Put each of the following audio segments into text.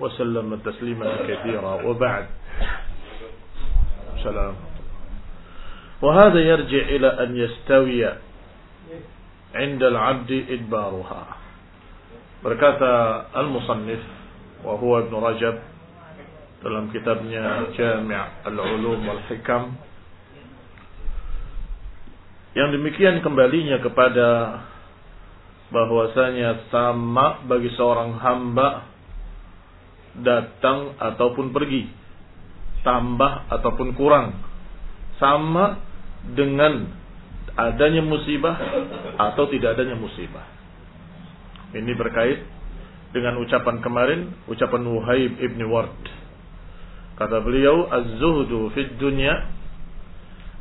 وسلم تسليما كثيرا وبعد سلام وهذا يرجع إلى أن يستوي عند العبد إدبارها berkata al-musannif wa huwa ibn Rajab dalam kitabnya Jami' al-Ulum wal Hikam yang demikian kembalinya kepada bahwasanya sama bagi seorang hamba datang ataupun pergi, tambah ataupun kurang, sama dengan adanya musibah atau tidak adanya musibah. Ini berkait dengan ucapan kemarin, ucapan Wuhaib ibn Ward. Kata beliau, Az-zuhdu fid dunya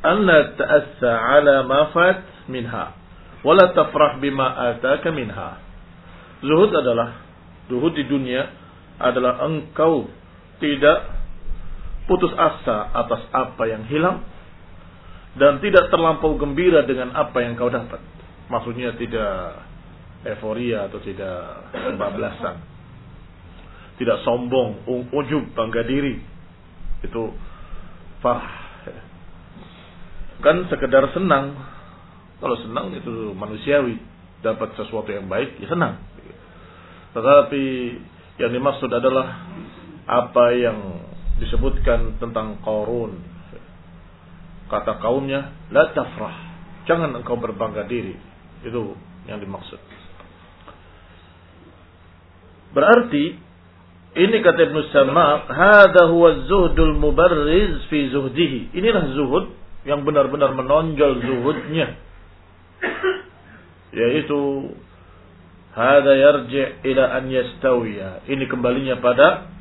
an la ta'assa ala ma minha wa tafrah bima ataka minha. Zuhud adalah zuhud di dunia adalah engkau tidak putus asa atas apa yang hilang dan tidak terlampau gembira dengan apa yang kau dapat. Maksudnya tidak euforia atau tidak kebablasan. Tidak sombong, ujub, bangga diri. Itu farah. Kan sekedar senang. Kalau senang itu manusiawi. Dapat sesuatu yang baik, ya senang. Tetapi yang dimaksud adalah apa yang disebutkan tentang Qarun. Kata kaumnya, la tafrah. Jangan engkau berbangga diri. Itu yang dimaksud. Berarti ini kata Ibn Samaq, hada huwa zuhdul mubarriz fi zuhdihi. Inilah zuhud yang benar-benar menonjol zuhudnya. Yaitu hada yarji' ila an yastawiya. Ini kembalinya pada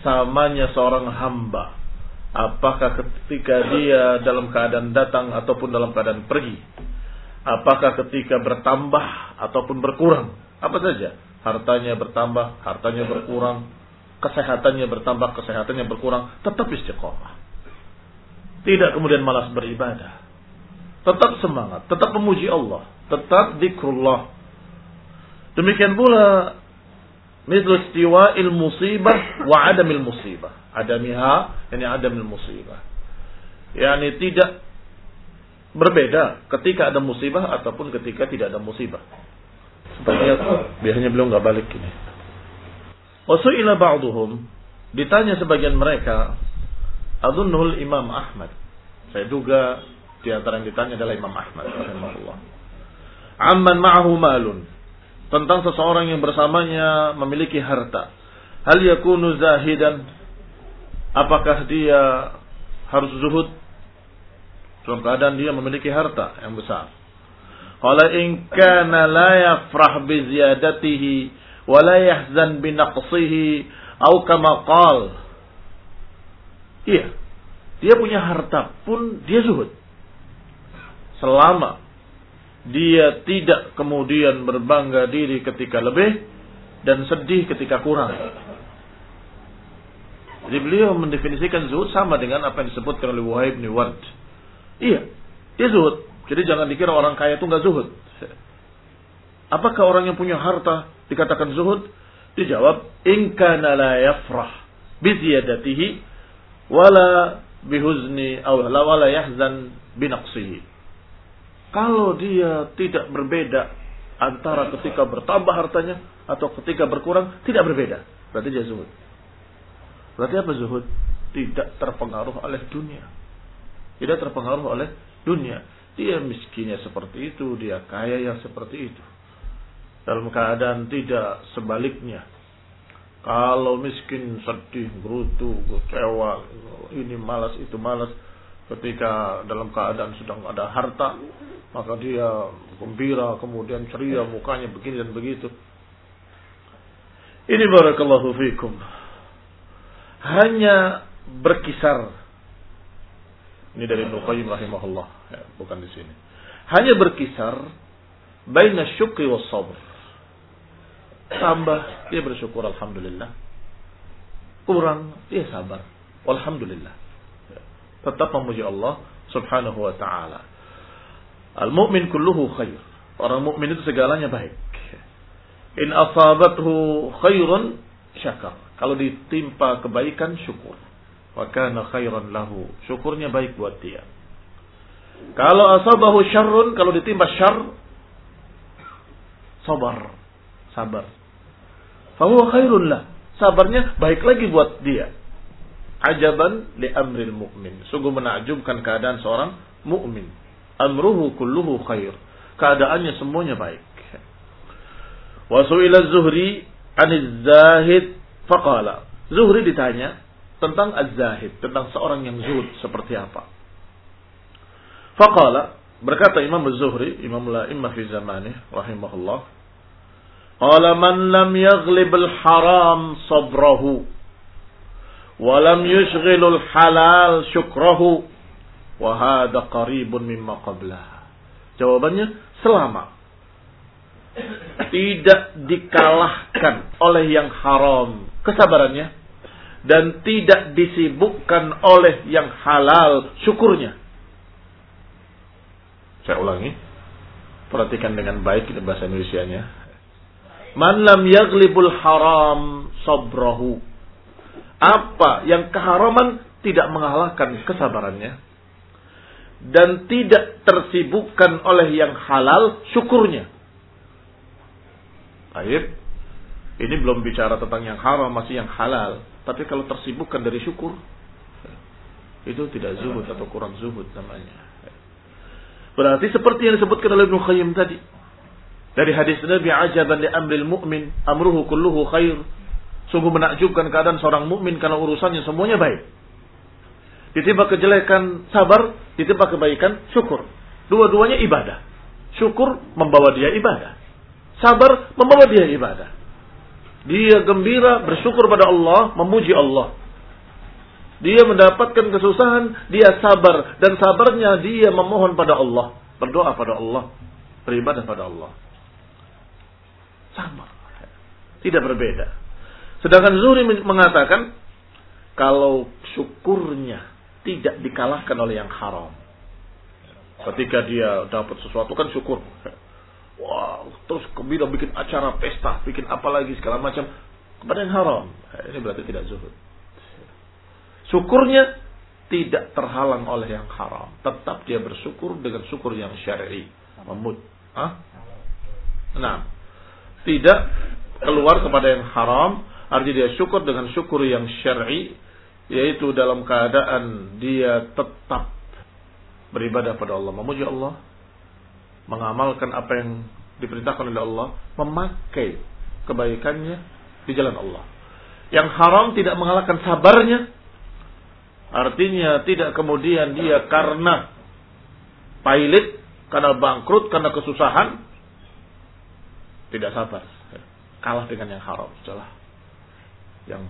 samanya seorang hamba. Apakah ketika dia dalam keadaan datang ataupun dalam keadaan pergi? Apakah ketika bertambah ataupun berkurang? Apa saja? Hartanya bertambah, hartanya berkurang, kesehatannya bertambah, kesehatannya berkurang, tetap istiqomah. Tidak kemudian malas beribadah. Tetap semangat, tetap memuji Allah, tetap zikrullah. Demikian pula misal istiwa'il musibah wa adamil musibah. Adamiha, ini adamil musibah. Yani tidak berbeda ketika ada musibah ataupun ketika tidak ada musibah. Sepertinya biasanya beliau nggak balik ini. Wasu'ila ba'duhum ditanya sebagian mereka, adunnuhul Imam Ahmad. Saya duga di antara yang ditanya adalah Imam Ahmad rahimahullah. Amman ma'ahu malun. Tentang seseorang yang bersamanya memiliki harta. Hal yakunu zahidan? Apakah dia harus zuhud? Dalam keadaan dia memiliki harta yang besar. Qala in kana la yafrah bi ziyadatihi wa la yahzan bi naqsihi atau kama qal. Iya. Dia punya harta pun dia zuhud. Selama dia tidak kemudian berbangga diri ketika lebih dan sedih ketika kurang. Jadi beliau mendefinisikan zuhud sama dengan apa yang disebutkan oleh Wahib bin Ward. Iya, dia zuhud. Jadi jangan dikira orang kaya itu nggak zuhud. Apakah orang yang punya harta dikatakan zuhud? Dijawab, in kana la yafrah bi ziyadatihi wala bihuzni aw la wala yahzan binaqsihi. Kalau dia tidak berbeda antara ketika bertambah hartanya atau ketika berkurang, tidak berbeda. Berarti dia zuhud. Berarti apa zuhud? Tidak terpengaruh oleh dunia. Tidak terpengaruh oleh dunia. Dia miskinnya seperti itu, dia kaya yang seperti itu. Dalam keadaan tidak sebaliknya. Kalau miskin, sedih, gerutu, kecewa, ini malas, itu malas. Ketika dalam keadaan sedang ada harta, maka dia gembira, kemudian ceria, mukanya begini dan begitu. Ini barakallahu fikum hanya berkisar. Ini dari Nuqayyim rahimahullah, ya, bukan di sini. Hanya berkisar baina syukri was sabr. Tambah dia bersyukur alhamdulillah. Kurang dia sabar. Alhamdulillah. Tetap memuji Allah Subhanahu wa taala. Al-mu'min kulluhu khair. Orang mukmin itu segalanya baik. In asabathu khairun syakar. Kalau ditimpa kebaikan syukur. Wa kana khairan lahu. Syukurnya baik buat dia. Kalau asabahu syarrun, kalau ditimpa syar, sabar. Sabar. Fahuwa khairun lah. Sabarnya baik lagi buat dia. Ajaban li amril mu'min. Sungguh menakjubkan keadaan seorang mukmin. Amruhu kulluhu khair. Keadaannya semuanya baik. Wasu'ila zuhri aniz zahid Faqala. Zuhri ditanya tentang az-zahid, tentang seorang yang zuhud seperti apa. Faqala, berkata Imam Az-Zuhri, Imam La'imah fi zamanih, rahimahullah. Qala man lam yaghlib al-haram sabrahu wa lam yushghil al-halal syukrahu wa hadha qaribun mimma qablah. Jawabannya selama tidak dikalahkan oleh yang haram kesabarannya dan tidak disibukkan oleh yang halal syukurnya. Saya ulangi. Perhatikan dengan baik kita bahasa Indonesia-nya. Man lam yaglibul haram sabrahu. Apa yang keharaman tidak mengalahkan kesabarannya dan tidak tersibukkan oleh yang halal syukurnya. Baik. Ini belum bicara tentang yang haram, masih yang halal. Tapi kalau tersibukkan dari syukur, itu tidak zuhud atau kurang zuhud namanya. Berarti seperti yang disebutkan oleh Ibnu Qayyim tadi. Dari hadis Nabi ajaban li amril mu'min amruhu kulluhu khair. Sungguh menakjubkan keadaan seorang mukmin karena urusannya semuanya baik. Ditimpa kejelekan sabar, ditimpa kebaikan syukur. Dua-duanya ibadah. Syukur membawa dia ibadah. Sabar membawa dia ibadah. Dia gembira, bersyukur pada Allah, memuji Allah. Dia mendapatkan kesusahan, dia sabar. Dan sabarnya dia memohon pada Allah. Berdoa pada Allah. Beribadah pada Allah. Sama. Tidak berbeda. Sedangkan Zuhri mengatakan, kalau syukurnya tidak dikalahkan oleh yang haram. Ketika dia dapat sesuatu kan syukur. Wah, terus gembira bikin acara pesta, bikin apa lagi segala macam kepada yang haram. Ini berarti tidak zuhud. Syukurnya tidak terhalang oleh yang haram. Tetap dia bersyukur dengan syukur yang syar'i. Memut. Nah, tidak keluar kepada yang haram. Artinya dia syukur dengan syukur yang syar'i. Yaitu dalam keadaan dia tetap beribadah pada Allah. Memuji Allah mengamalkan apa yang diperintahkan oleh Allah, memakai kebaikannya di jalan Allah. Yang haram tidak mengalahkan sabarnya, artinya tidak kemudian dia karena pailit, karena bangkrut, karena kesusahan, tidak sabar. Kalah dengan yang haram. Setelah yang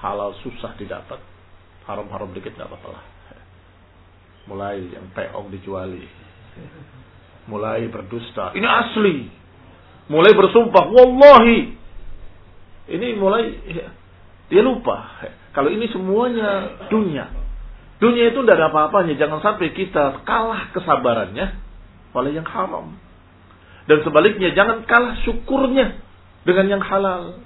halal susah didapat. Haram-haram dikit tidak apa-apa lah. Mulai yang peong dijuali mulai berdusta. Ini asli. Mulai bersumpah, wallahi. Ini mulai ya, dia lupa. Kalau ini semuanya dunia. Dunia itu tidak ada apa-apanya. Jangan sampai kita kalah kesabarannya oleh yang haram. Dan sebaliknya jangan kalah syukurnya dengan yang halal.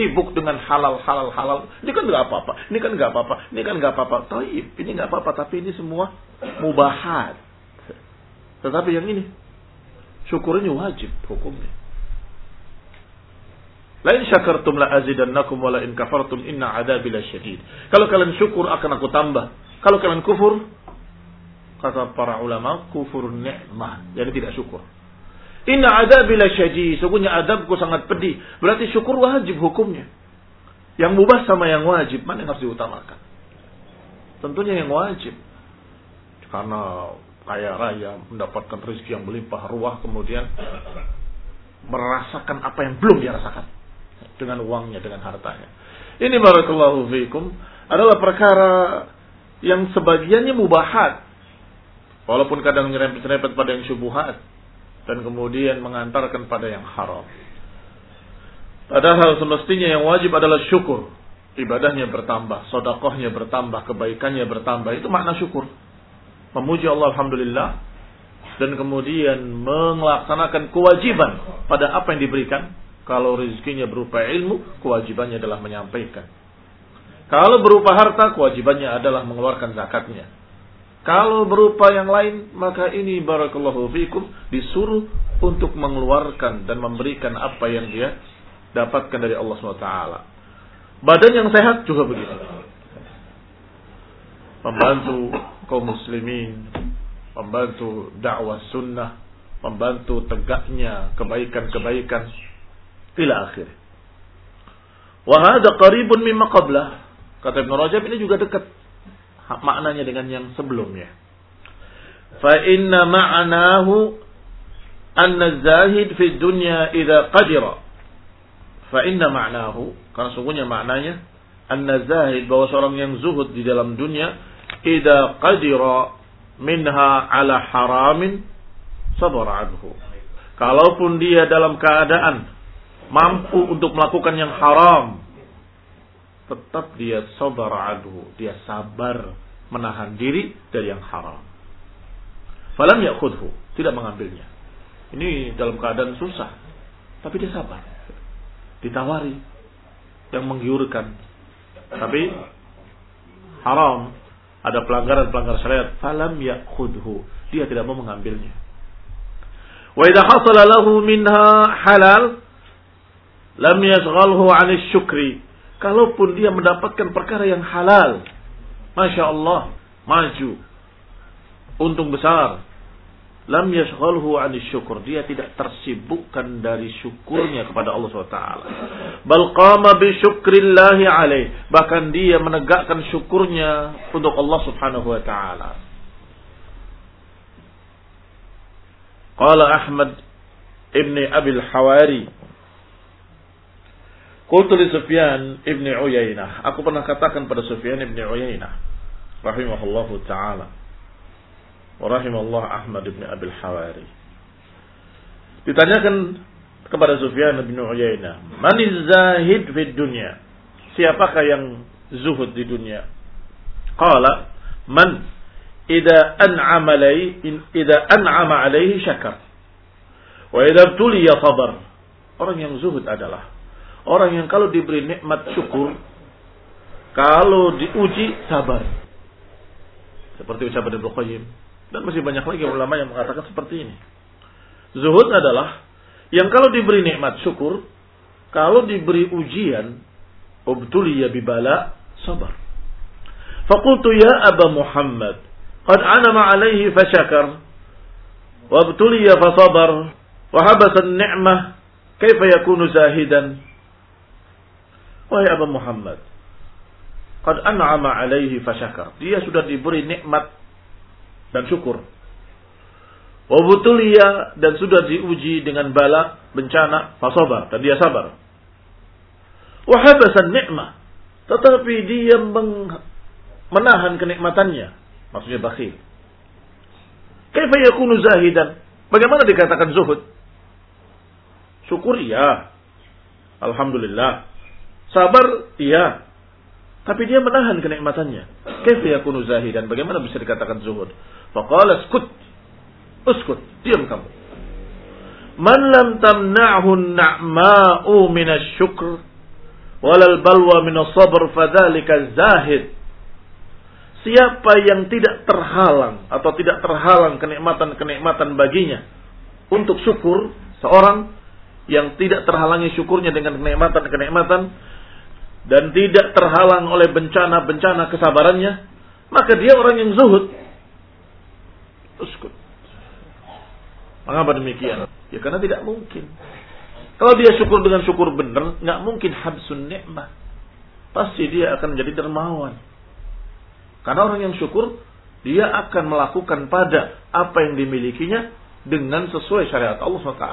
Sibuk dengan halal, halal, halal. Ini kan nggak apa-apa. Ini kan nggak apa-apa. Ini kan nggak apa-apa. Taib. Ini nggak apa-apa. Tapi ini semua mubahat tetapi yang ini syukurnya wajib hukumnya. Lain syakartum la azidannakum wa la in kafartum inna adzabi lasyadid. Kalau kalian syukur akan aku tambah. Kalau kalian kufur kata para ulama kufur nikmah, jadi tidak syukur. Inna adzabi lasyadid. Sungguhnya adabku sangat pedih. Berarti syukur wajib hukumnya. Yang mubah sama yang wajib, mana yang harus diutamakan? Tentunya yang wajib. Karena kaya raya, mendapatkan rezeki yang melimpah ruah, kemudian merasakan apa yang belum dia rasakan dengan uangnya, dengan hartanya. Ini barakallahu fiikum adalah perkara yang sebagiannya mubahat. Walaupun kadang nyerempet-nyerempet pada yang syubuhat dan kemudian mengantarkan pada yang haram. Padahal semestinya yang wajib adalah syukur. Ibadahnya bertambah, sodakohnya bertambah, kebaikannya bertambah. Itu makna syukur. Memuji Allah Alhamdulillah. Dan kemudian melaksanakan kewajiban pada apa yang diberikan kalau rezekinya berupa ilmu, kewajibannya adalah menyampaikan. Kalau berupa harta, kewajibannya adalah mengeluarkan zakatnya. Kalau berupa yang lain, maka ini barakallahu fikum disuruh untuk mengeluarkan dan memberikan apa yang dia dapatkan dari Allah SWT. Badan yang sehat juga begitu. Membantu kaum muslimin, membantu dakwah sunnah, membantu tegaknya kebaikan-kebaikan ila akhir. Wa hadha qaribun mimma qablah. Kata Ibn Rajab ini juga dekat maknanya dengan yang sebelumnya. Fa inna ma'nahu anna zahid fi dunya idza qadira. Fa inna ma'nahu karena sungguhnya maknanya anna zahid bahwa seorang yang zuhud di dalam dunia idza qadira minha ala haramin sabar anhu. Kalaupun dia dalam keadaan mampu untuk melakukan yang haram, tetap dia sabar adhu, dia sabar menahan diri dari yang haram. Falam yakhudhu, tidak mengambilnya. Ini dalam keadaan susah, tapi dia sabar. Ditawari yang menggiurkan, tapi haram, ada pelanggaran-pelanggaran syariat, falam yakhudhu, dia tidak mau mengambilnya. Wa idza hasala lahu minha halal lam yashghalhu 'ani syukri. Kalaupun dia mendapatkan perkara yang halal, Masya Allah, maju, untung besar. Lam yashghalhu 'ani syukur. Dia tidak tersibukkan dari syukurnya kepada Allah SWT. Bal qama bi syukrillahi alaih. Bahkan dia menegakkan syukurnya untuk Allah Subhanahu wa taala. Qala Ahmad ibni Abil Hawari Qultu li Sufyan ibn Uyainah. Aku pernah katakan pada Sufyan ibn Uyainah. Rahimahullahu ta'ala. Wa rahimallahu Ahmad ibn Abil Hawari. Ditanyakan kepada Sufyan ibn Uyainah. Maniz zahid fi dunya? Siapakah yang zuhud di dunia? Qala. Man idza an'ama alaihi idza an'ama alaihi syakar. Wa idza tuliya sabar. Orang yang zuhud adalah Orang yang kalau diberi nikmat syukur, kalau diuji sabar. Seperti ucapan Ibnu Qayyim dan masih banyak lagi ulama yang mengatakan seperti ini. Zuhud adalah yang kalau diberi nikmat syukur, kalau diberi ujian, ubtuliya bibala sabar. Fakultu ya Aba Muhammad, qad anama alaihi fashakar, wabtuliya fasabar, wahabasa ni'mah, kaifa yakunu zahidan? Wahai Abu Muhammad, Qad an'ama alaihi fasyakar. Dia sudah diberi nikmat dan syukur. Wabutulia dan sudah diuji dengan bala, bencana, fasobar. Dan dia sabar. Wahabasan nikmah. Tetapi dia menahan kenikmatannya. Maksudnya bakhil. Kaifa yakunu zahidan? Bagaimana dikatakan zuhud? Syukur ya. Alhamdulillah. Sabar, iya. Tapi dia menahan kenikmatannya. Kaifa yakunu zahidan? Bagaimana bisa dikatakan zuhud? Faqala skut. Uskut. Diam kamu. Man lam tamna'hu an-na'ma'u min asy-syukr walal balwa min as-sabr fadzalika zahid. Siapa yang tidak terhalang atau tidak terhalang kenikmatan-kenikmatan baginya untuk syukur seorang yang tidak terhalangi syukurnya dengan kenikmatan-kenikmatan dan tidak terhalang oleh bencana-bencana kesabarannya, maka dia orang yang zuhud. Uskut. Mengapa demikian? Ya karena tidak mungkin. Kalau dia syukur dengan syukur benar, nggak mungkin habsun nikmah. Pasti dia akan menjadi dermawan. Karena orang yang syukur, dia akan melakukan pada apa yang dimilikinya dengan sesuai syariat Allah SWT.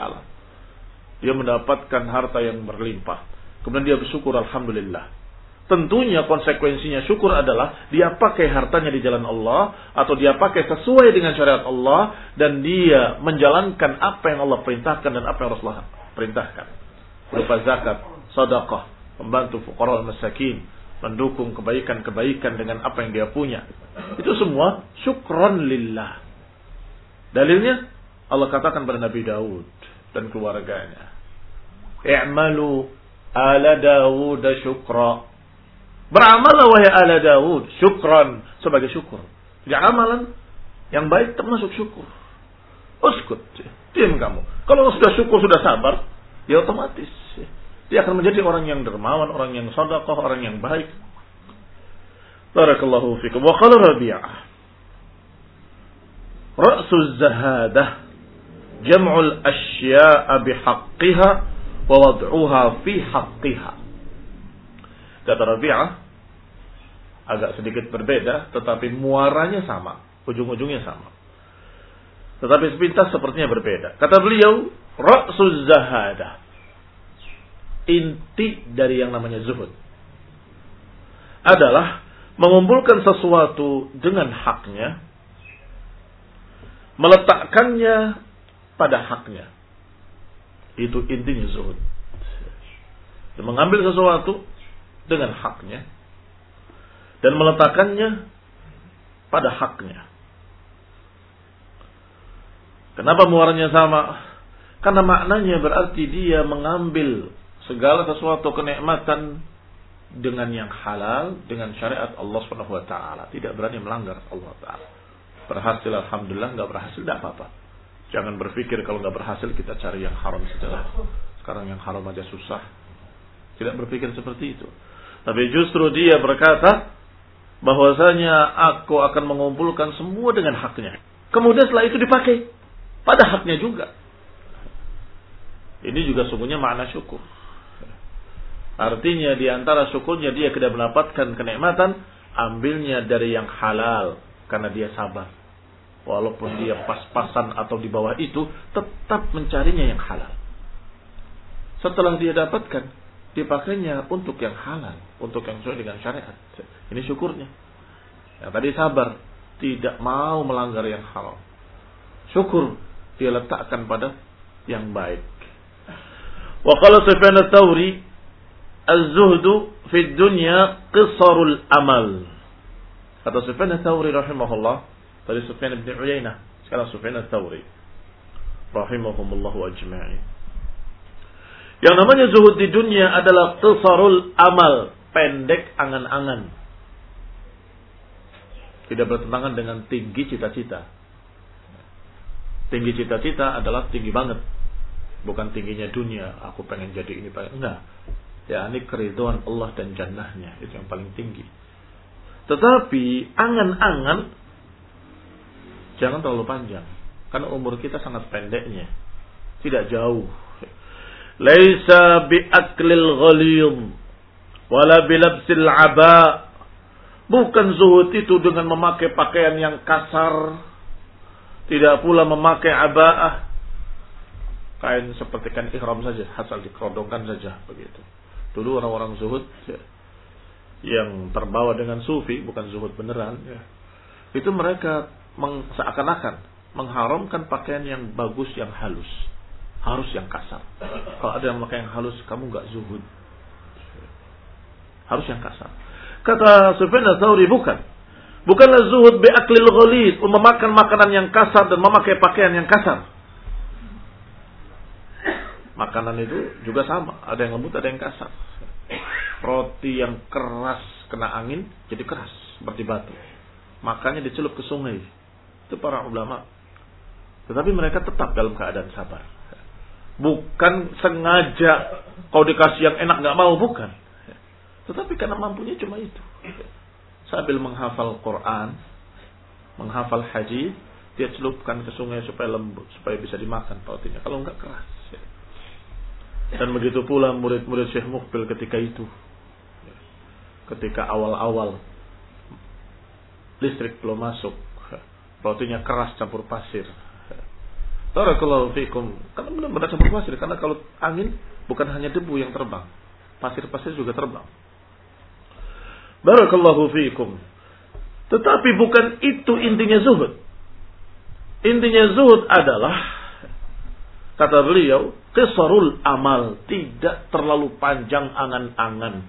Dia mendapatkan harta yang berlimpah. Kemudian dia bersyukur Alhamdulillah. Tentunya konsekuensinya syukur adalah dia pakai hartanya di jalan Allah atau dia pakai sesuai dengan syariat Allah dan dia menjalankan apa yang Allah perintahkan dan apa yang Rasulullah perintahkan. Berupa zakat, sedekah, membantu fuqara masakin, mendukung kebaikan-kebaikan dengan apa yang dia punya. Itu semua syukron lillah. Dalilnya Allah katakan pada Nabi Daud dan keluarganya. I'malu ala Daud syukra. Beramallah wahai ala Daud syukran sebagai syukur. Jadi amalan yang baik termasuk syukur. Uskut. Diam kamu. Kalau sudah syukur, sudah sabar, ya otomatis. Dia akan menjadi orang yang dermawan, orang yang sadaqah, orang yang baik. Barakallahu fikum. Wa qala Rabi'ah. Ra'su zahadah jam'ul asya'a bihaqqiha wa wad'uha fi haqqiha. Kata Rabi'ah agak sedikit berbeda tetapi muaranya sama, ujung-ujungnya sama. Tetapi sepintas sepertinya berbeda. Kata beliau, Ra'suz zahadah. Inti dari yang namanya zuhud. Adalah mengumpulkan sesuatu dengan haknya. Meletakkannya pada haknya. Itu intinya zuhud. Mengambil sesuatu dengan haknya dan meletakkannya pada haknya. Kenapa muaranya sama? Karena maknanya berarti dia mengambil segala sesuatu kenikmatan dengan yang halal, dengan syariat Allah Subhanahu tidak berani melanggar Allah taala. Berhasil alhamdulillah, nggak berhasil tidak apa-apa. Jangan berpikir kalau nggak berhasil kita cari yang haram saja. Sekarang yang haram aja susah. Tidak berpikir seperti itu. Tapi justru dia berkata bahwasanya aku akan mengumpulkan semua dengan haknya. Kemudian setelah itu dipakai pada haknya juga. Ini juga sungguhnya makna syukur. Artinya di antara syukurnya dia tidak mendapatkan kenikmatan, ambilnya dari yang halal karena dia sabar. Walaupun dia pas-pasan atau di bawah itu, tetap mencarinya yang halal. Setelah dia dapatkan, dipakainya untuk yang halal, untuk yang sesuai dengan syariat. Ini syukurnya. Yang tadi sabar, tidak mau melanggar yang haram. Syukur dia letakkan pada yang baik. Wa qala Sufyan ats-Tsauri, "Az-zuhdu fi dunya qisarul amal." Kata Sufyan ats-Tsauri rahimahullah, tadi Sufyan bin Uyainah, sekarang Sufyan ats-Tsauri rahimahumullahu ajma'in. Yang namanya zuhud di dunia adalah qisarul amal, pendek angan-angan. Tidak bertentangan dengan tinggi cita-cita. Tinggi cita-cita adalah tinggi banget. Bukan tingginya dunia, aku pengen jadi ini, pengen. Enggak. Ya, ini keriduan Allah dan jannahnya. Itu yang paling tinggi. Tetapi angan-angan jangan terlalu panjang. Karena umur kita sangat pendeknya. Tidak jauh Laisa biaklil ghaliyum wala bilabsil aba. Bukan zuhud itu dengan memakai pakaian yang kasar. Tidak pula memakai abaah. Kain seperti kain ihram saja, asal dikodongkan saja begitu. Dulu orang-orang zuhud ya, yang terbawa dengan sufi, bukan zuhud beneran, ya, itu mereka seakan-akan mengharamkan pakaian yang bagus, yang halus harus yang kasar. Kalau ada yang pakai yang halus, kamu nggak zuhud. Harus yang kasar. Kata Sufyan Tsauri bukan. Bukanlah zuhud bi aklil ghalid, memakan makanan yang kasar dan memakai pakaian yang kasar. Makanan itu juga sama, ada yang lembut, ada yang kasar. Roti yang keras kena angin jadi keras seperti batu. Makanya dicelup ke sungai. Itu para ulama. Tetapi mereka tetap dalam keadaan sabar. Bukan sengaja kau dikasih yang enak nggak mau, bukan. Tetapi karena mampunya cuma itu. Sambil menghafal Quran, menghafal haji, dia celupkan ke sungai supaya lembut, supaya bisa dimakan rotinya. Kalau enggak keras. Dan begitu pula murid-murid Syekh Mukbil ketika itu. Ketika awal-awal listrik belum masuk, rotinya keras campur pasir. Barakallahu fikum. Karena benar-benar campur pasir. Karena kalau angin bukan hanya debu yang terbang. Pasir-pasir juga terbang. Barakallahu fiikum. Tetapi bukan itu intinya zuhud. Intinya zuhud adalah kata beliau, kesarul amal, tidak terlalu panjang angan-angan.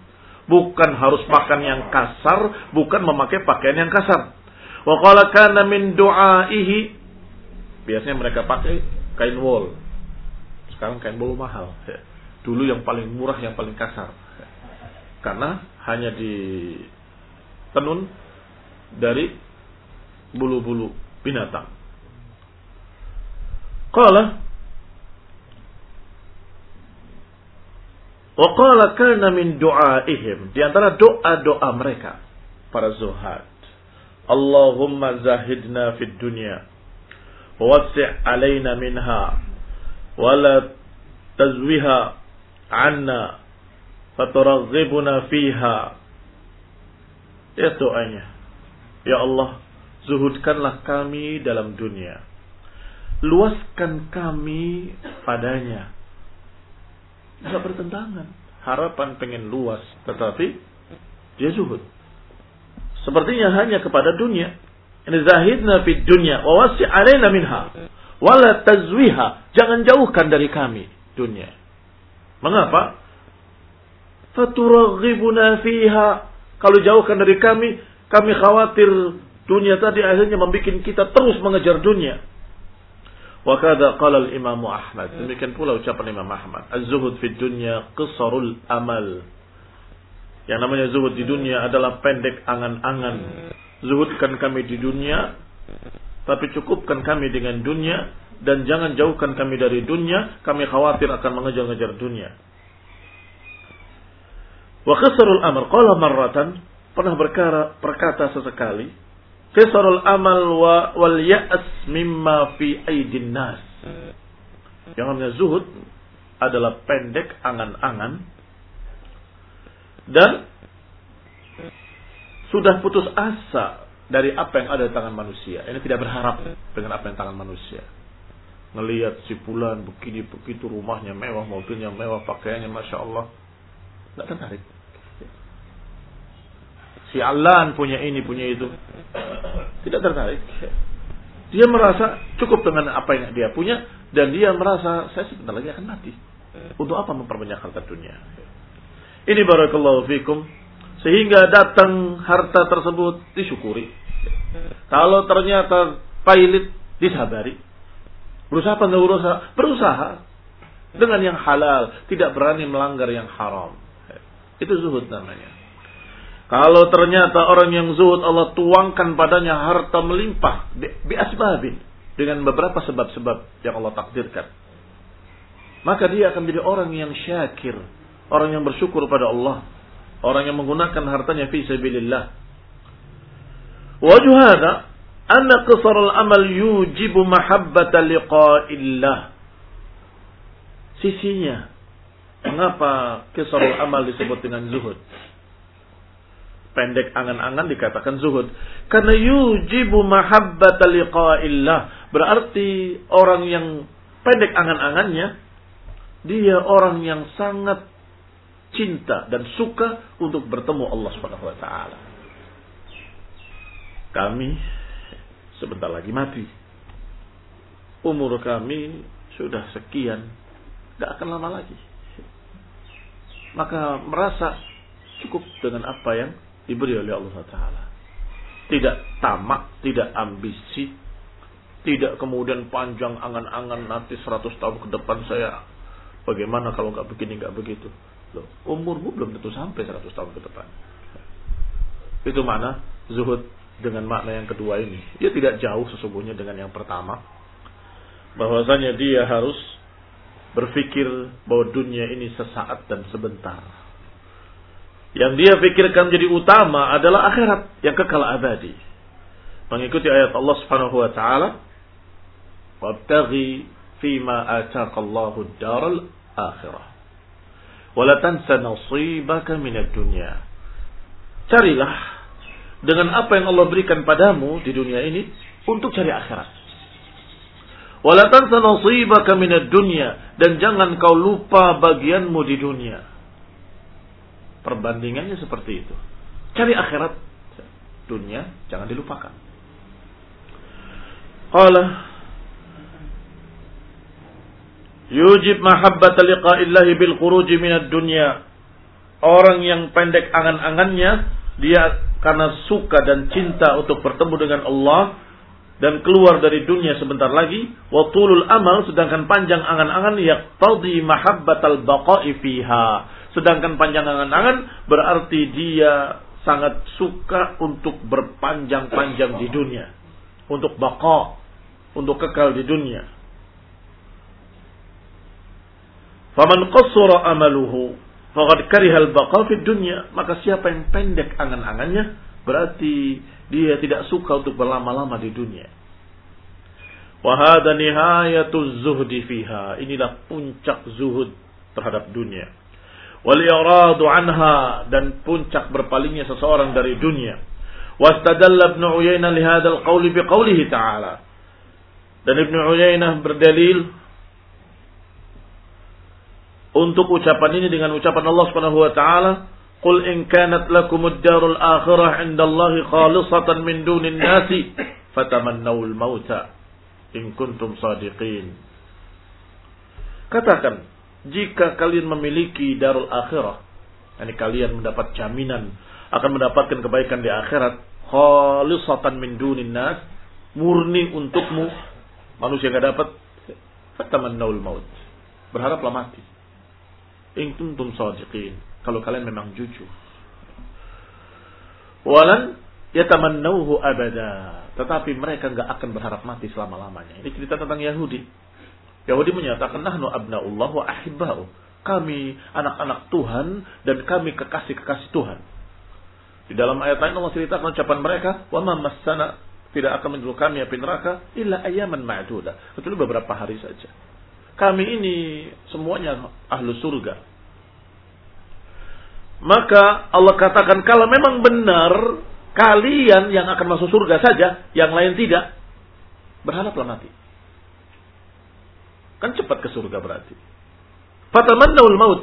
Bukan harus makan yang kasar, bukan memakai pakaian yang kasar. Wa qala kana min du'aihi biasanya mereka pakai kain wol. Sekarang kain wol mahal. Dulu yang paling murah, yang paling kasar. Karena hanya di tenun dari bulu-bulu binatang. Qala Wa qala kana min du'aihim di antara doa-doa mereka para zuhad. Allahumma zahidna fid dunya wasi' alaina minha wala tazwiha anna faturaghibuna fiha. Ya doanya. Ya Allah, zuhudkanlah kami dalam dunia. Luaskan kami padanya. Tidak bertentangan. Harapan pengen luas, tetapi dia zuhud. Sepertinya hanya kepada dunia. Ini zahidna fid dunya wa wasi' alaina minha. Wala tazwiha. Jangan jauhkan dari kami dunia. Mengapa? faturaghibuna fiha. Kalau jauhkan dari kami, kami khawatir dunia tadi akhirnya membuat kita terus mengejar dunia. Wa kada qala al-Imam Ahmad. Demikian pula ucapan Imam Ahmad. Az-zuhud fi dunya qisarul amal. Yang namanya zuhud di dunia adalah pendek angan-angan. Zuhudkan kami di dunia, tapi cukupkan kami dengan dunia dan jangan jauhkan kami dari dunia, kami khawatir akan mengejar-ngejar dunia. Wa khasarul amal qala marratan pernah berkara, berkata sesekali khasarul amal wa wal ya'as mimma fi aidin nas. Yang namanya zuhud adalah pendek angan-angan dan sudah putus asa dari apa yang ada di tangan manusia. Ini tidak berharap dengan apa yang tangan manusia. Ngelihat si bulan begini begitu rumahnya mewah, mobilnya mewah, pakaiannya masya Allah, tidak tertarik. Si Alan punya ini, punya itu. Tidak tertarik. Dia merasa cukup dengan apa yang dia punya dan dia merasa saya sebentar lagi akan mati. Untuk apa memperbanyak harta dunia? Ini barakallahu fikum sehingga datang harta tersebut disyukuri. Kalau ternyata pailit disabari. Berusaha apa berusaha? Berusaha dengan yang halal, tidak berani melanggar yang haram. Itu zuhud namanya. Kalau ternyata orang yang zuhud Allah tuangkan padanya harta melimpah bi asbabin dengan beberapa sebab-sebab yang Allah takdirkan. Maka dia akan menjadi orang yang syakir, orang yang bersyukur pada Allah, orang yang menggunakan hartanya fi sabilillah. Wajh hadha anna qisar al-amal yujibu mahabbata liqa'illah. Sisinya mengapa qisar al-amal disebut dengan zuhud? pendek angan-angan dikatakan zuhud. Karena yujibu mahabbata liqa'illah. Berarti orang yang pendek angan-angannya, dia orang yang sangat cinta dan suka untuk bertemu Allah Subhanahu wa taala. Kami sebentar lagi mati. Umur kami sudah sekian, tidak akan lama lagi. Maka merasa cukup dengan apa yang diberi oleh Allah Taala. Tidak tamak, tidak ambisi, tidak kemudian panjang angan-angan nanti 100 tahun ke depan saya bagaimana kalau nggak begini nggak begitu. Loh, umurmu belum tentu sampai 100 tahun ke depan. Itu mana zuhud dengan makna yang kedua ini. Dia tidak jauh sesungguhnya dengan yang pertama. Bahwasanya dia harus berpikir bahwa dunia ini sesaat dan sebentar. Yang dia pikirkan menjadi utama adalah akhirat yang kekal abadi. Mengikuti ayat Allah Subhanahu wa taala, "Wabtaghi fima ataqallahu ad-daral akhirah." Wala tansa nasibaka minad dunya. Carilah dengan apa yang Allah berikan padamu di dunia ini untuk cari akhirat. Wala tansa nasibaka minad dunya dan jangan kau lupa bagianmu di dunia. Perbandingannya seperti itu. Cari akhirat, dunia jangan dilupakan. Qala yujib mahabbata liqa'illahi bil khuruji minad dunya. Orang yang pendek angan-angannya dia karena suka dan cinta untuk bertemu dengan Allah dan keluar dari dunia sebentar lagi wa tulul amal sedangkan panjang angan-angan yaqtadi mahabbatal baqa'i fiha. Sedangkan panjang angan-angan berarti dia sangat suka untuk berpanjang-panjang di dunia. Untuk baqa untuk kekal di dunia faman qassara amaluhu faqad karihal baqa fid dunya maka siapa yang pendek angan-angannya berarti dia tidak suka untuk berlama-lama di dunia. Wahada nihayatul zuhdi fiha. Inilah puncak zuhud terhadap dunia. Wal iradu anha dan puncak berpalingnya seseorang dari dunia. Wastadalla Ibn Uyainah li hadzal qawli bi qawlihi ta'ala. Dan Ibn Uyainah berdalil untuk ucapan ini dengan ucapan Allah Subhanahu wa taala, "Qul in kanat lakumud darul akhirah 'indallahi khalisatan min dunin nasi fatamannawul mauta in kuntum sadiqin." Katakan, jika kalian memiliki darul akhirah, ini yani kalian mendapat jaminan akan mendapatkan kebaikan di akhirat, khalisatan min dunin nas, murni untukmu, manusia nggak dapat, fatamannawul maut. Berharaplah mati. In kuntum sadiqin kalau kalian memang jujur. Walan yatamannauhu abada. Tetapi mereka nggak akan berharap mati selama-lamanya. Ini cerita tentang Yahudi. Yahudi menyatakan nahnu abnaullah wa ahibba'u. Kami anak-anak Tuhan dan kami kekasih-kekasih Tuhan. Di dalam ayat lain Allah ceritakan ucapan mereka, "Wa ma tidak akan menjulu kami api neraka illa ayaman ma'duda." Kecuali beberapa hari saja. Kami ini semuanya ahlu surga. Maka Allah katakan kalau memang benar kalian yang akan masuk surga saja, yang lain tidak, berharaplah mati. Kan cepat ke surga berarti. Fatamannaul maut.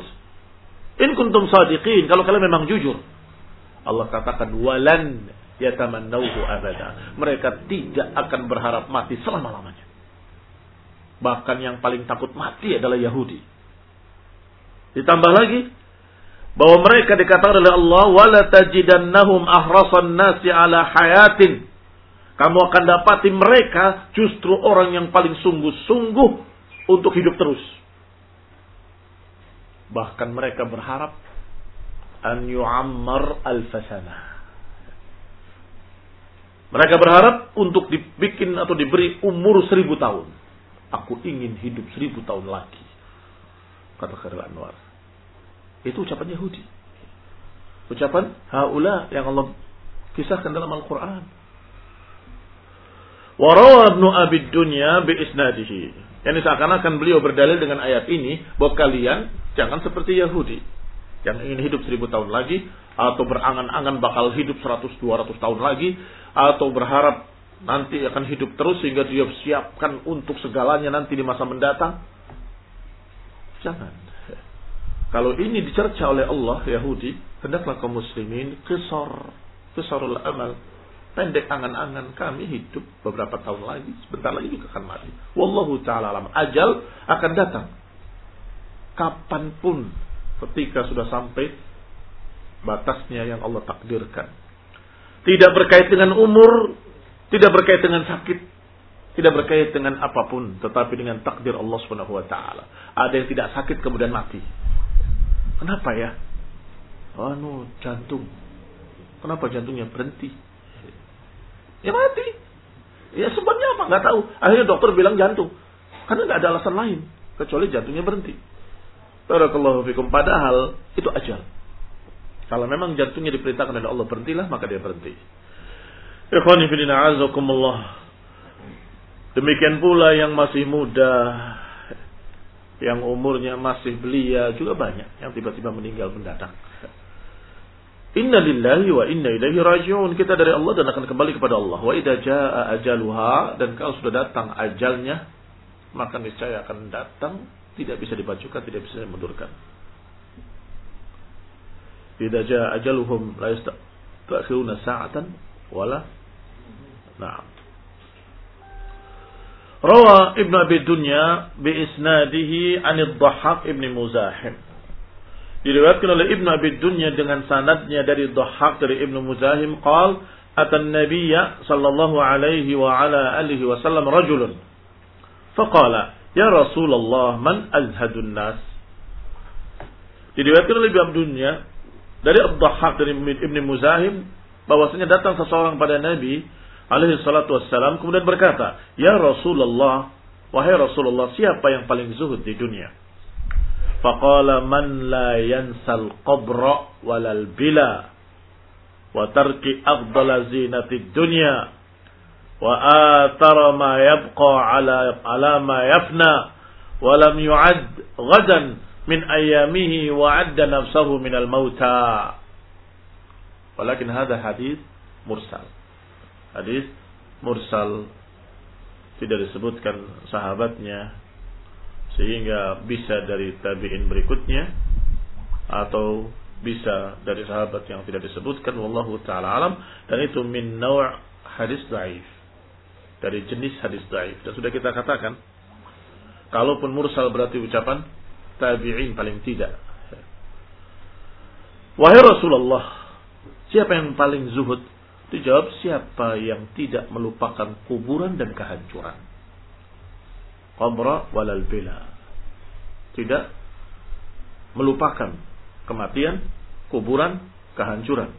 In kuntum sadiqin. Kalau kalian memang jujur. Allah katakan walan yatamannauhu abada. Mereka tidak akan berharap mati selama-lamanya. Bahkan yang paling takut mati adalah Yahudi. Ditambah lagi, bahwa mereka dikatakan oleh Allah wala tajidannahum ahrasan nasi ala hayatin. Kamu akan dapati mereka justru orang yang paling sungguh-sungguh untuk hidup terus. Bahkan mereka berharap an yu'ammar al-fasana. Mereka berharap untuk dibikin atau diberi umur seribu tahun aku ingin hidup seribu tahun lagi kata Khairul Anwar itu ucapan Yahudi. Ucapan haula yang Allah kisahkan dalam Al-Quran. Warawa ibnu Abi Dunya bi isnadihi. Yani seakan-akan beliau berdalil dengan ayat ini bahwa kalian jangan seperti Yahudi yang ingin hidup seribu tahun lagi atau berangan-angan bakal hidup 100 200 tahun lagi atau berharap nanti akan hidup terus sehingga dia siapkan untuk segalanya nanti di masa mendatang. Jangan. Kalau ini dicerca oleh Allah Yahudi, hendaklah kaum muslimin kisar, kisarul amal. Pendek angan-angan kami hidup beberapa tahun lagi, sebentar lagi juga akan mati. Wallahu taala alam. Ajal akan datang. Kapan pun ketika sudah sampai batasnya yang Allah takdirkan. Tidak berkait dengan umur, tidak berkait dengan sakit, tidak berkait dengan apa pun, tetapi dengan takdir Allah Subhanahu wa taala. Ada yang tidak sakit kemudian mati. Kenapa ya? Anu jantung. Kenapa jantungnya berhenti? Ya mati. Ya sebabnya apa? Nggak tahu. Akhirnya dokter bilang jantung. Karena nggak ada alasan lain. kecuali jantungnya berhenti. Barakallahu fikum. Padahal itu ajal. Kalau memang jantungnya diperintahkan oleh Allah berhentilah, maka dia berhenti. Ikhwani fillah azakumullah. Demikian pula yang masih muda, yang umurnya masih belia juga banyak yang tiba-tiba meninggal mendadak. Inna lillahi wa inna ilaihi rajiun. Kita dari Allah dan akan kembali kepada Allah. Wa idza jaa ajaluha dan kalau sudah datang ajalnya maka niscaya akan datang tidak bisa dibajukan, tidak bisa dimundurkan. Idza jaa ajaluhum la yastakhiruna sa'atan wala na'am. Rawa Ibn Abi Dunya bi isnadihi an Dhahhak Ibn Muzahim. Diriwayatkan oleh Ibnu Abi Dunya dengan sanadnya dari Dhahhak dari Ibnu Muzahim qal atan nabiyya sallallahu alaihi wa ala alihi wasallam rajulun. Faqala ya Rasulullah man azhadun nas? Diriwayatkan oleh Ibnu Dunya dari Dhahhak dari Ibnu Muzahim bahwasanya datang seseorang pada Nabi alaihi salatu wassalam kemudian berkata ya Rasulullah wahai Rasulullah siapa yang paling zuhud di dunia? Faqala man la yansal qabra walal bila wa tarki afdala zinati dunya wa atara ma yabqa ala ala ma yafna wa lam yu'ad ghadan min ayamihi wa adda nafsahu min al mauta. Walakin hadha hadis mursal hadis mursal tidak disebutkan sahabatnya sehingga bisa dari tabi'in berikutnya atau bisa dari sahabat yang tidak disebutkan wallahu taala alam dan itu min naw' hadis dhaif dari jenis hadis dhaif dan sudah kita katakan kalaupun mursal berarti ucapan tabi'in paling tidak. Wahai Rasulullah siapa yang paling zuhud dijawab siapa yang tidak melupakan kuburan dan kehancuran qabra walal bila. Tidak melupakan kematian, kuburan, kehancuran.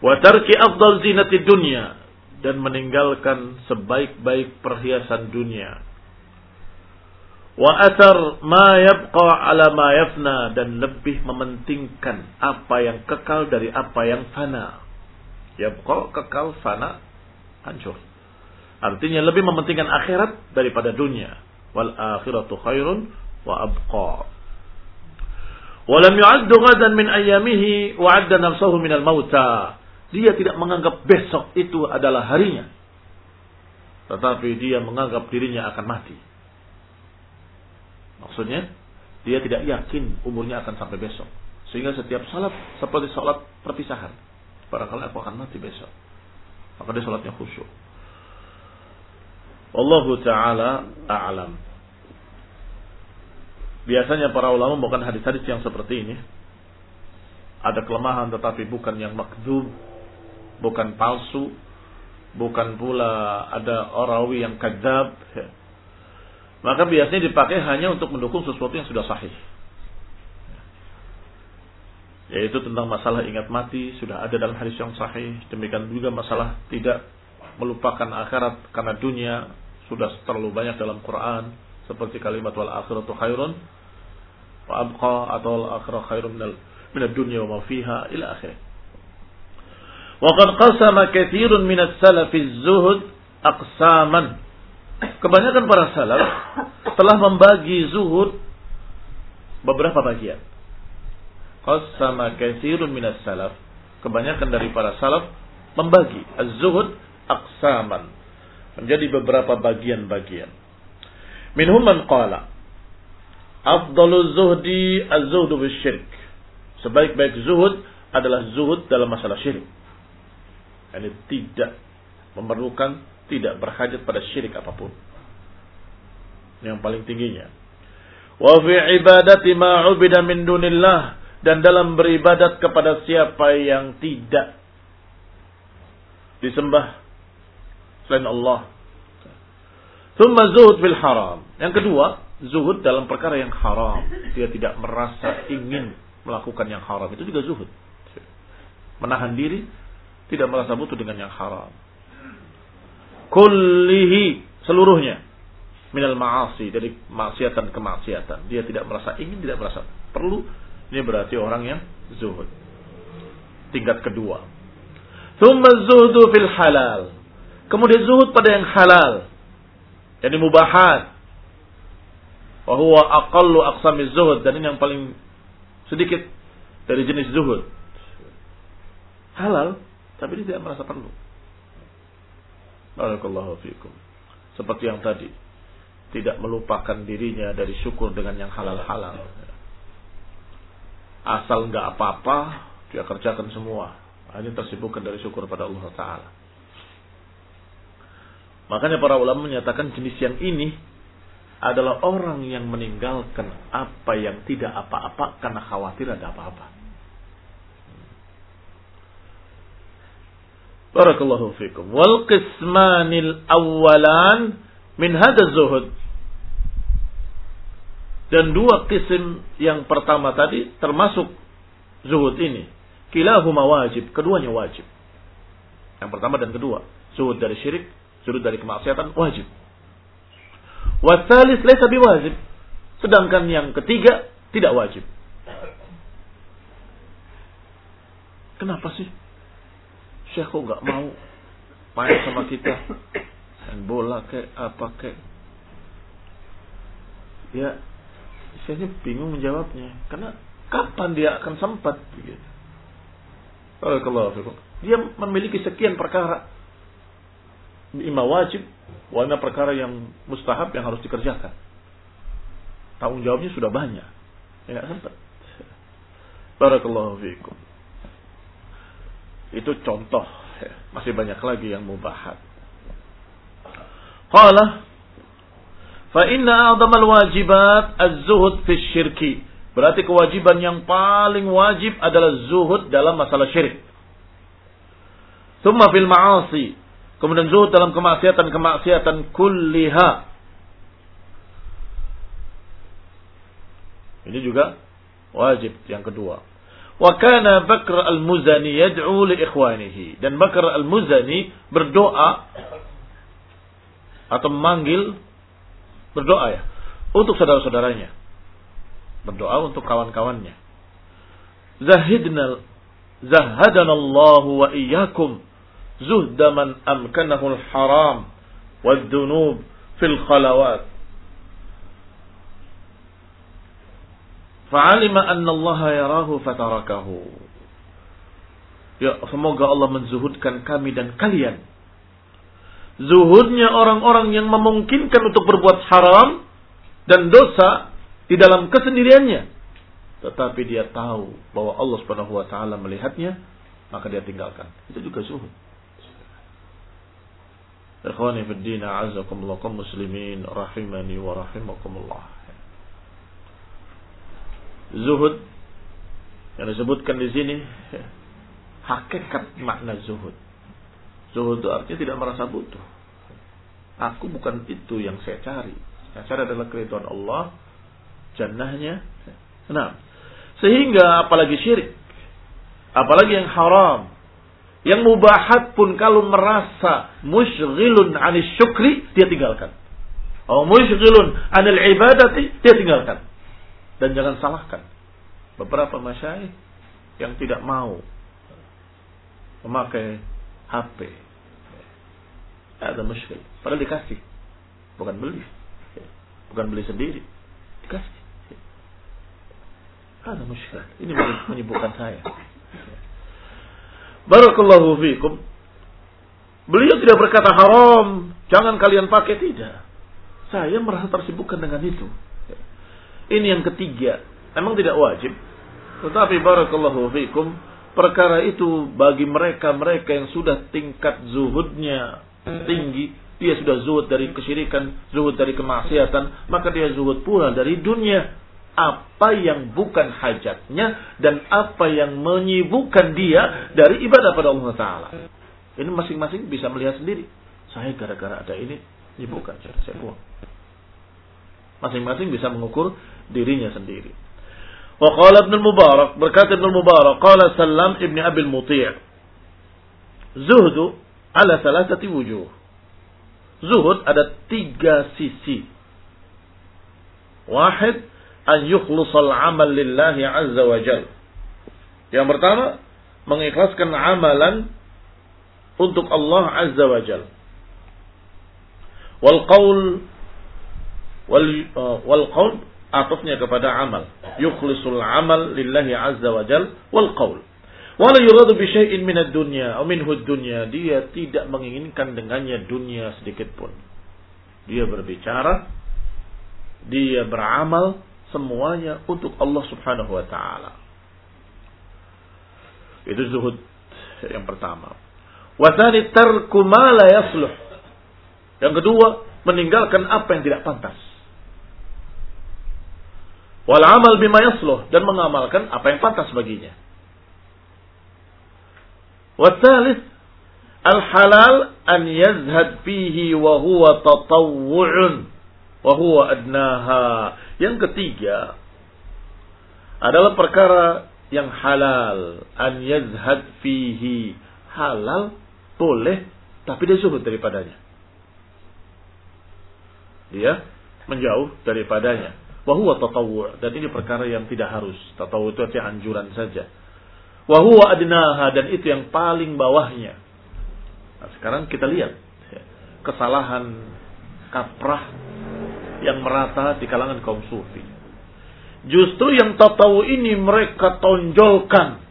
Wa tarki afdal zinati dunya dan meninggalkan sebaik-baik perhiasan dunia. Wa athar ma yabqa ala ma yafna dan lebih mementingkan apa yang kekal dari apa yang fana. Yabqa kekal fana hancur. Artinya lebih mementingkan akhirat daripada dunia wal akhiratu khairun wa abqa. Walam yu'addu ghadan min ayamihi wa 'adda nafsahu min al-mauta. Dia tidak menganggap besok itu adalah harinya. Tetapi dia menganggap dirinya akan mati. Maksudnya, dia tidak yakin umurnya akan sampai besok. Sehingga setiap salat seperti salat perpisahan. Barangkali aku akan mati besok. Maka dia salatnya khusyuk. Wallahu taala a'lam. Biasanya para ulama bukan hadis-hadis yang seperti ini. Ada kelemahan tetapi bukan yang makdzub, bukan palsu, bukan pula ada orawi yang kadzab. Maka biasanya dipakai hanya untuk mendukung sesuatu yang sudah sahih. Yaitu tentang masalah ingat mati sudah ada dalam hadis yang sahih. Demikian juga masalah tidak melupakan akhirat karena dunia sudah terlalu banyak dalam Quran seperti kalimat wal akhiratu khairun wa abqa atau al akhiratu khairun minal minad dunya wa ma fiha ila akhir. Wa qad qasama katsirun min as-salaf aqsaman. Kebanyakan para salaf telah membagi zuhud beberapa bagian. Qasama katsirun min as-salaf. Kebanyakan dari para salaf membagi az-zuhud aqsaman menjadi beberapa bagian-bagian. Minhum man qala afdalu zuhdi az-zuhdu bisyirk. Sebaik-baik zuhud adalah zuhud dalam masalah syirik. Yani tidak memerlukan, tidak berhajat pada syirik apa pun. Yang paling tingginya. Wa fi ibadati ma min dunillah dan dalam beribadat kepada siapa yang tidak disembah selain Allah. Thumma zuhud fil haram. Yang kedua, zuhud dalam perkara yang haram. Dia tidak merasa ingin melakukan yang haram. Itu juga zuhud. Menahan diri, tidak merasa butuh dengan yang haram. Kullihi, seluruhnya. minal ma'asi dari maksiatan ke maksiatan. Dia tidak merasa ingin, tidak merasa perlu. Ini berarti orang yang zuhud. Tingkat kedua. Thumma zuhdu fil halal. Kemudian zuhud pada yang halal. Yang mubahat. Wahuwa aqallu aqsami zuhud. Dan ini yang paling sedikit dari jenis zuhud. Halal, tapi dia tidak merasa perlu. Barakallahu fiikum. Seperti yang tadi, tidak melupakan dirinya dari syukur dengan yang halal-halal. Asal nggak apa-apa, dia kerjakan semua. Hanya tersibukkan dari syukur pada Allah Ta'ala. Makanya para ulama menyatakan jenis yang ini adalah orang yang meninggalkan apa yang tidak apa-apa karena khawatir ada apa-apa. Barakallahu fikum. Wal qismanil awalan min hada zuhud. Dan dua kisim yang pertama tadi termasuk zuhud ini. Kilahuma wajib, keduanya wajib. Yang pertama dan kedua, zuhud dari syirik, zuhud dari kemaksiatan wajib. Wasalis laisa biwajib. Sedangkan yang ketiga tidak wajib. Kenapa sih? Syekh kok nggak mau main sama kita? Main bola kek apa kek? Ya, saya bingung menjawabnya. Karena kapan dia akan sempat begitu. Kalau dia memiliki sekian perkara. Ima wajib, wajib perkara yang mustahab yang harus dikerjakan. Tanggung jawabnya sudah banyak. Ya nggak sempat. Barakallahu fiikum. Itu contoh. Masih banyak lagi yang mubahat. Qala Fa inna a'zamal wajibat az-zuhud fi syirki. Berarti kewajiban yang paling wajib adalah zuhud dalam masalah syirik. Thumma fil ma'asi. Kemudian zuhud dalam kemaksiatan-kemaksiatan kulliha. Ini juga wajib yang kedua. Wa kana Bakr al-Muzani yad'u li ikhwanihi. Dan Bakr al-Muzani berdoa atau memanggil berdoa ya untuk saudara-saudaranya. Berdoa untuk kawan-kawannya. Zahidna zahadana Allah wa iyyakum zuhda man amkanahu al-haram wad-dunub fil khalawat. Fa'alima anna Allah yarahu fatarakahu. Ya, semoga Allah menzuhudkan kami dan kalian zuhudnya orang-orang yang memungkinkan untuk berbuat haram dan dosa di dalam kesendiriannya. Tetapi dia tahu bahwa Allah Subhanahu wa taala melihatnya, maka dia tinggalkan. Itu juga zuhud. Ikhwani fi din, a'azzakumullah muslimin rahimani wa rahimakumullah. Zuhud yang disebutkan di sini hakikat makna zuhud Zuhud itu artinya tidak merasa butuh. Aku bukan itu yang saya cari. Yang cari adalah keriduan Allah, jannahnya. Nah, sehingga apalagi syirik, apalagi yang haram, yang mubahat pun kalau merasa mushghilun anis syukri, dia tinggalkan. Oh mushghilun anil ibadati, dia tinggalkan. Dan jangan salahkan beberapa masyayikh yang tidak mau memakai HP. Ada muskil. Padahal dikasih. Bukan beli. Bukan beli sendiri. Dikasih. Ada muskil. Ini menyibukkan saya. Barakallahu fiikum. Beliau tidak berkata haram, jangan kalian pakai tidak. Saya merasa tersibukkan dengan itu. Ini yang ketiga. Memang tidak wajib. Tetapi barakallahu fiikum perkara itu bagi mereka-mereka yang sudah tingkat zuhudnya tinggi, dia sudah zuhud dari kesyirikan, zuhud dari kemaksiatan, maka dia zuhud pula dari dunia. Apa yang bukan hajatnya dan apa yang menyibukkan dia dari ibadah pada Allah Ta'ala. Ini masing-masing bisa melihat sendiri. Saya gara-gara ada ini, nyibukkan, saya, buang. Masing-masing bisa mengukur dirinya sendiri. وقال ابن المبارك بركات ابن المبارك قال سلم ابن أبي المطيع. زهد على ثلاثة وجوه. زهد على تيجا سي سي واحد أن يخلص العمل لله عز وجل. Yang pertama من amalan untuk Allah Azza wa Jal. Wal والقول wal, آه، atufnya kepada amal. Yukhlisul amal lillahi azza wa jal wal qaul. Wala yuradu bi syai'in minad dunya aw minhu dunya. Dia tidak menginginkan dengannya dunia sedikit pun. Dia berbicara, dia beramal semuanya untuk Allah Subhanahu wa taala. Itu zuhud yang pertama. Wasani tarku ma la yasluh. Yang kedua, meninggalkan apa yang tidak pantas. Wal amal bima yasluh. Dan mengamalkan apa yang pantas baginya. Wasalis al-halal an yazhad fihi wa huwa tatawwu'un. Wa huwa adnaha. Yang ketiga adalah perkara yang halal an yazhad fihi. Halal boleh tapi dia zuhud daripadanya. Dia menjauh daripadanya wa tatawwu' dan ini perkara yang tidak harus. Tatawwu' itu artinya anjuran saja. Wa adnaha dan itu yang paling bawahnya. Nah, sekarang kita lihat kesalahan kaprah yang merata di kalangan kaum sufi. Justru yang tahu ini mereka tonjolkan.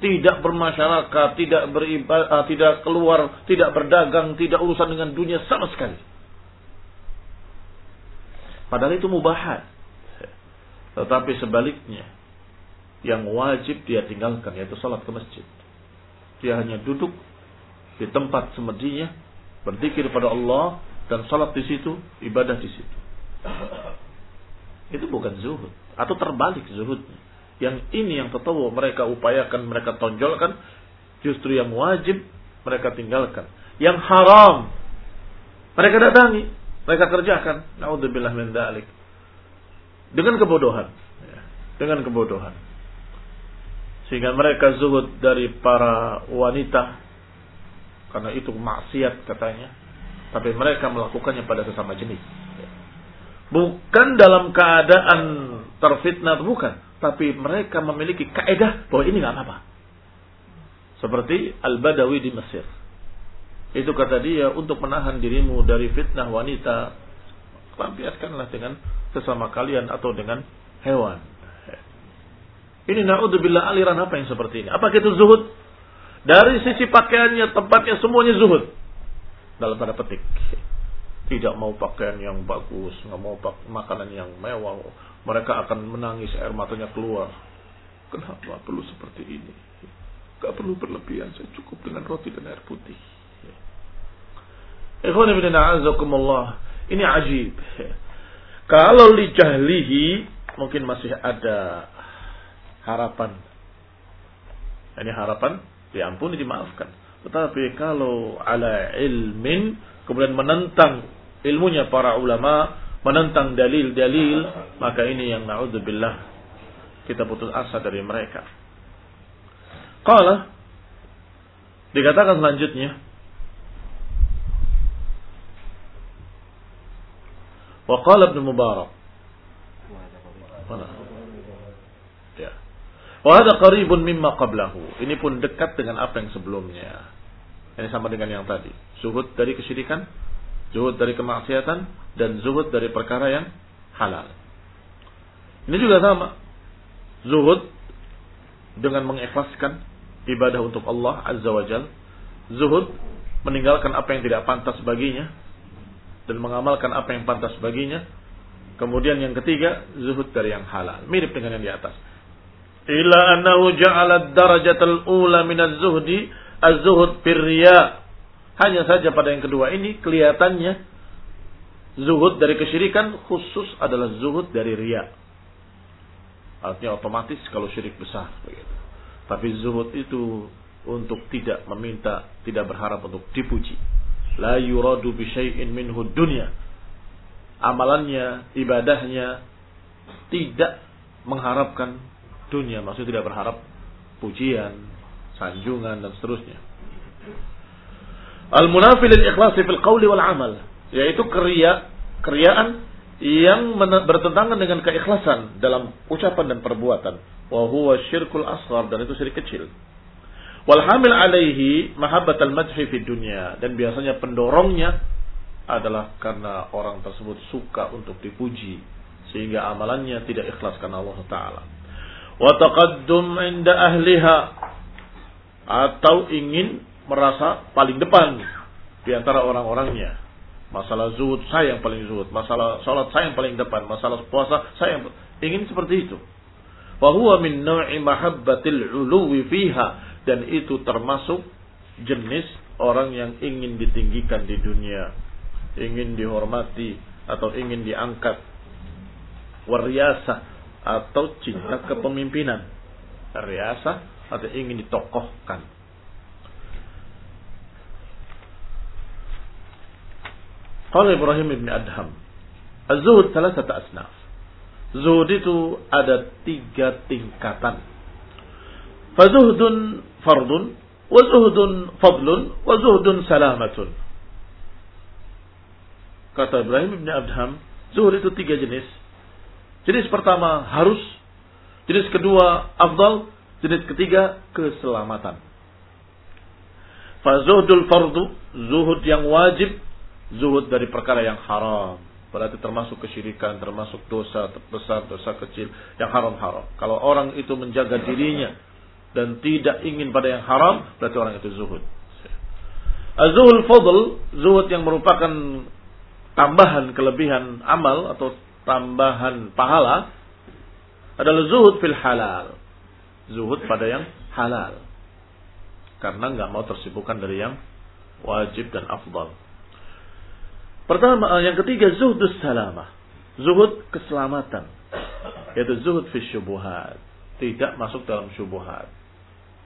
Tidak bermasyarakat, tidak beribadah, tidak keluar, tidak berdagang, tidak urusan dengan dunia sama sekali. Padahal itu mubahat. Tetapi sebaliknya, yang wajib dia tinggalkan yaitu salat ke masjid. Dia hanya duduk di tempat semedinya, berzikir pada Allah dan salat di situ, ibadah di situ. Itu bukan zuhud. Atau terbalik zuhudnya. Yang ini yang tetawa mereka upayakan, mereka tonjolkan. Justru yang wajib mereka tinggalkan. Yang haram mereka datangi. Mereka kerjakan. Naudzubillah min dalik. Dengan kebodohan. Ya, dengan kebodohan. Sehingga mereka zuhud dari para wanita. Karena itu maksiat katanya. Tapi mereka melakukannya pada sesama jenis. Bukan dalam keadaan terfitnah, bukan. Tapi mereka memiliki kaedah bahwa ini nggak apa-apa. Seperti Al-Badawi di Mesir. Itu kata dia, untuk menahan dirimu dari fitnah wanita, lampiaskanlah dengan sesama kalian atau dengan hewan. Ini na'udzubillah aliran apa yang seperti ini? Apa itu zuhud? Dari sisi pakaiannya, tempatnya, semuanya zuhud. Dalam tanda petik tidak mau pakaian yang bagus, nggak mau makanan yang mewah, mereka akan menangis air matanya keluar. Kenapa perlu seperti ini? Gak perlu berlebihan, saya cukup dengan roti dan air putih. Ini ajib. Kalau lijahlihi mungkin masih ada harapan. Ini harapan diampuni dimaafkan. Tetapi kalau ala ilmin kemudian menentang ilmunya para ulama menentang dalil-dalil, maka ini yang naudzubillah kita putus asa dari mereka. Qala dikatakan selanjutnya Qala Ibn Mubarak Ya. Wa hada qaribun mimma. Ini pun dekat dengan apa yang sebelumnya. Ini sama dengan yang tadi. Suhud dari kesyirikan Zuhud dari kemaksiatan dan zuhud dari perkara yang halal. Ini juga sama. Zuhud dengan mengikhlaskan ibadah untuk Allah Azza wa Jal. Zuhud meninggalkan apa yang tidak pantas baginya dan mengamalkan apa yang pantas baginya. Kemudian yang ketiga, zuhud dari yang halal. Mirip dengan yang di atas. Ila annahu ja'ala darajatal ula min az-zuhdi az-zuhud firriya hanya saja pada yang kedua ini kelihatannya zuhud dari kesyirikan khusus adalah zuhud dari ria. Artinya otomatis kalau syirik besar begitu. Tapi zuhud itu untuk tidak meminta, tidak berharap untuk dipuji. La yuradu bi syai'in minhu dunya. Amalannya, ibadahnya tidak mengharapkan dunia, maksudnya tidak berharap pujian, sanjungan dan seterusnya. Al-munafi lil ikhlasi fil qawli wal amal. Yaitu keria, keriaan yang bertentangan dengan keikhlasan dalam ucapan dan perbuatan. Wa huwa syirkul asghar dan itu syirik kecil. Wal hamil alaihi mahabbat al madhi fi dunya. Dan biasanya pendorongnya adalah karena orang tersebut suka untuk dipuji sehingga amalannya tidak ikhlas karena Allah taala. Wa taqaddum inda ahliha atau ingin merasa paling depan di antara orang-orangnya. Masalah zuhud saya yang paling zuhud, masalah salat saya yang paling depan, masalah puasa saya yang ingin seperti itu. Fahuwa min naw'i mahabbatil uluwi fiha dan itu termasuk jenis orang yang ingin ditinggikan di dunia, ingin dihormati atau ingin diangkat. Wariasa atau cinta kepemimpinan. Riasa atau ingin ditokohkan Qala Ibrahim ibn Adham. Az-zuhud salah satu asnaf. Zuhud itu ada tiga tingkatan. Fazuhdun fardun, wa zuhdun fadlun, wa zuhdun salamatun. Kata Ibrahim ibn Adham, zuhud itu tiga jenis. Jenis pertama harus, jenis kedua afdal, jenis ketiga keselamatan. Fazuhdul fardu, zuhud yang wajib zuhud dari perkara yang haram. Berarti termasuk kesyirikan, termasuk dosa besar, dosa kecil yang haram-haram. Kalau orang itu menjaga dirinya dan tidak ingin pada yang haram, berarti orang itu zuhud. Zuhul fadl, zuhud yang merupakan tambahan kelebihan amal atau tambahan pahala adalah zuhud fil halal. Zuhud pada yang halal. Karena nggak mau tersibukkan dari yang wajib dan afdal. Pertama, eh, yang ketiga zuhdus salamah. Zuhud keselamatan. Yaitu zuhud fi syubuhat. Tidak masuk dalam syubuhat.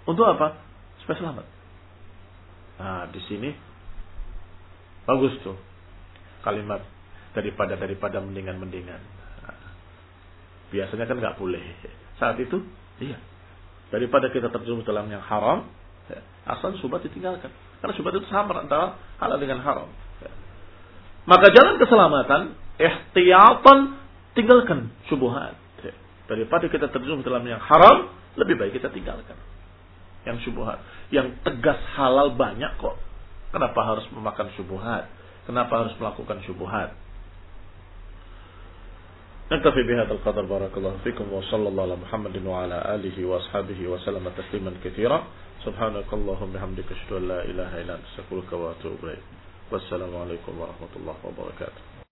Untuk apa? Supaya selamat. Nah, di sini bagus tuh kalimat daripada daripada mendingan mendingan. Biasanya kan nggak boleh. Saat itu, iya. Daripada kita terjerumus dalam yang haram, ya, asal syubhat ditinggalkan. Karena syubhat itu sama antara halal dengan haram. Maka jalan keselamatan, ihtiyatan, tinggalkan syubuhat. Daripada kita terjun dalam yang haram, lebih baik kita tinggalkan Yang syubuhat. Yang tegas halal banyak kok. Kenapa harus memakan syubuhat? Kenapa harus melakukan syubuhat? نكتفي بهذا القدر بارك الله فيكم وصلى الله على محمد وعلى آله وأصحابه وسلم تسليما كثيرا سبحانك اللهم بحمدك أشهد أن لا إله إلا أنت أستغفرك وأتوب إليك والسلام عليكم ورحمة الله وبركاته